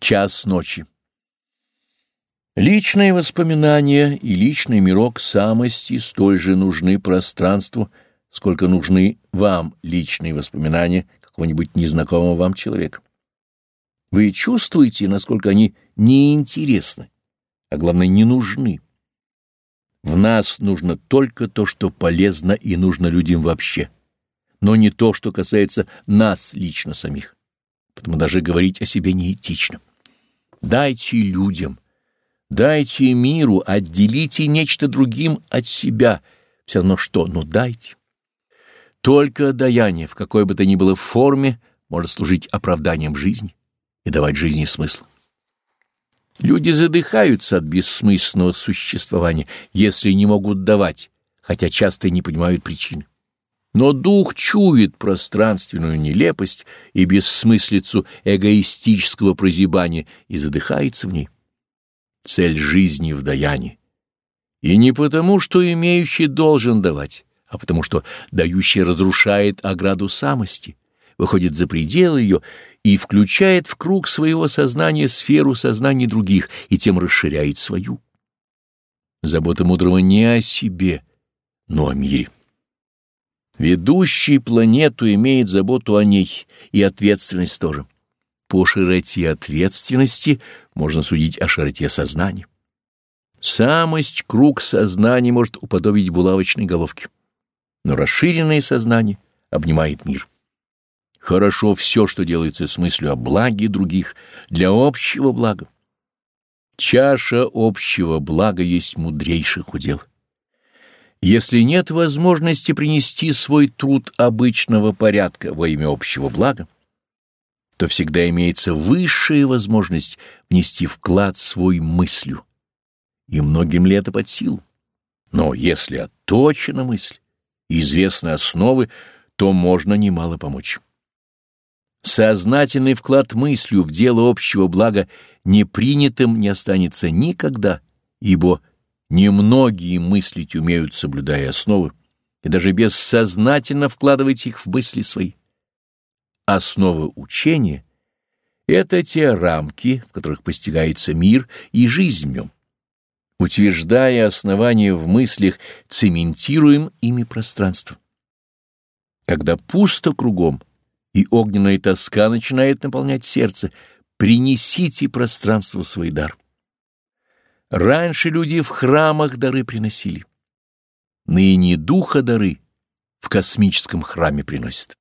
Час ночи. Личные воспоминания и личный мирок самости столь же нужны пространству, сколько нужны вам личные воспоминания какого-нибудь незнакомого вам человека. Вы чувствуете, насколько они неинтересны, а главное, не нужны. В нас нужно только то, что полезно и нужно людям вообще, но не то, что касается нас лично самих. Потому даже говорить о себе неэтично. Дайте людям, дайте миру, отделите нечто другим от себя, все равно что, но дайте. Только даяние, в какой бы то ни было форме, может служить оправданием жизни и давать жизни смысл. Люди задыхаются от бессмысленного существования, если не могут давать, хотя часто и не понимают причины. Но дух чует пространственную нелепость и бессмыслицу эгоистического прозябания и задыхается в ней. Цель жизни в даянии. И не потому, что имеющий должен давать, а потому что дающий разрушает ограду самости, выходит за пределы ее и включает в круг своего сознания сферу сознаний других и тем расширяет свою. Забота мудрого не о себе, но о мире. Ведущий планету имеет заботу о ней и ответственность тоже. По широте ответственности можно судить о широте сознания. Самость круг сознания может уподобить булавочной головке, но расширенное сознание обнимает мир. Хорошо все, что делается с мыслью о благе других, для общего блага. Чаша общего блага есть мудрейших удел. Если нет возможности принести свой труд обычного порядка во имя общего блага, то всегда имеется высшая возможность внести вклад свой мыслью, и многим ли это под силу. Но если отточена мысль известны основы, то можно немало помочь. Сознательный вклад мыслью в дело общего блага непринятым не останется никогда, ибо Немногие мыслить умеют, соблюдая основы, и даже бессознательно вкладывать их в мысли свои. Основа учения — это те рамки, в которых постигается мир и жизнь в нем. Утверждая основания в мыслях, цементируем ими пространство. Когда пусто кругом и огненная тоска начинает наполнять сердце, принесите пространству свой дар. Раньше люди в храмах дары приносили. Ныне духа дары в космическом храме приносят.